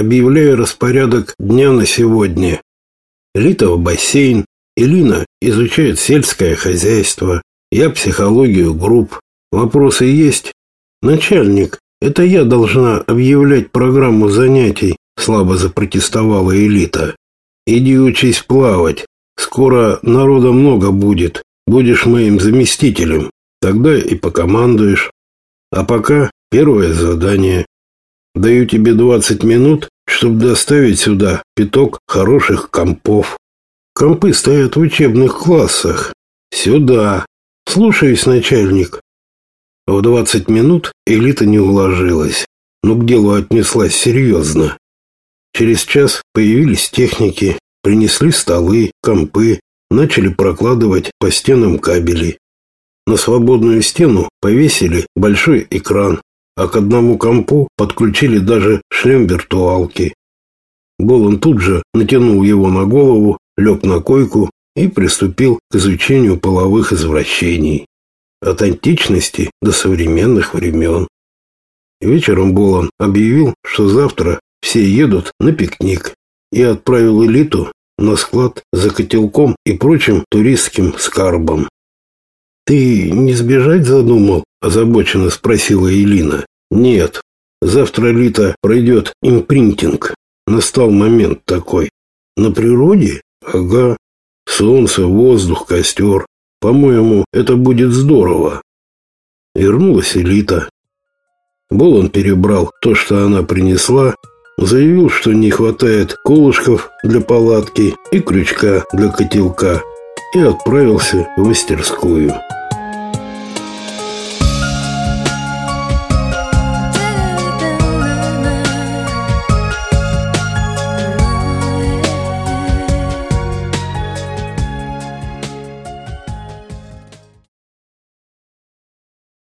Объявляю распорядок дня на сегодня. Элита в бассейн, Элина изучает сельское хозяйство, я психологию групп. Вопросы есть? Начальник, это я должна объявлять программу занятий, слабо запротестовала Элита. Иди учись плавать. Скоро народа много будет. Будешь моим заместителем. Тогда и покомандуешь. А пока первое задание. Даю тебе 20 минут, чтобы доставить сюда пяток хороших компов. Компы стоят в учебных классах. Сюда. Слушаюсь, начальник. В 20 минут элита не уложилась, но к делу отнеслась серьезно. Через час появились техники, принесли столы, компы, начали прокладывать по стенам кабели. На свободную стену повесили большой экран, а к одному компу подключили даже шлем виртуалки. Болон тут же натянул его на голову, лег на койку и приступил к изучению половых извращений. От античности до современных времен. Вечером Болон объявил, что завтра все едут на пикник и отправил элиту на склад за котелком и прочим туристским скарбом. «Ты не сбежать задумал?» – озабоченно спросила Элина. «Нет. Завтра Лита пройдет импринтинг. Настал момент такой. На природе? Ага. Солнце, воздух, костер. По-моему, это будет здорово». Вернулась Элита. Болон перебрал то, что она принесла, заявил, что не хватает колышков для палатки и крючка для котелка, и отправился в мастерскую.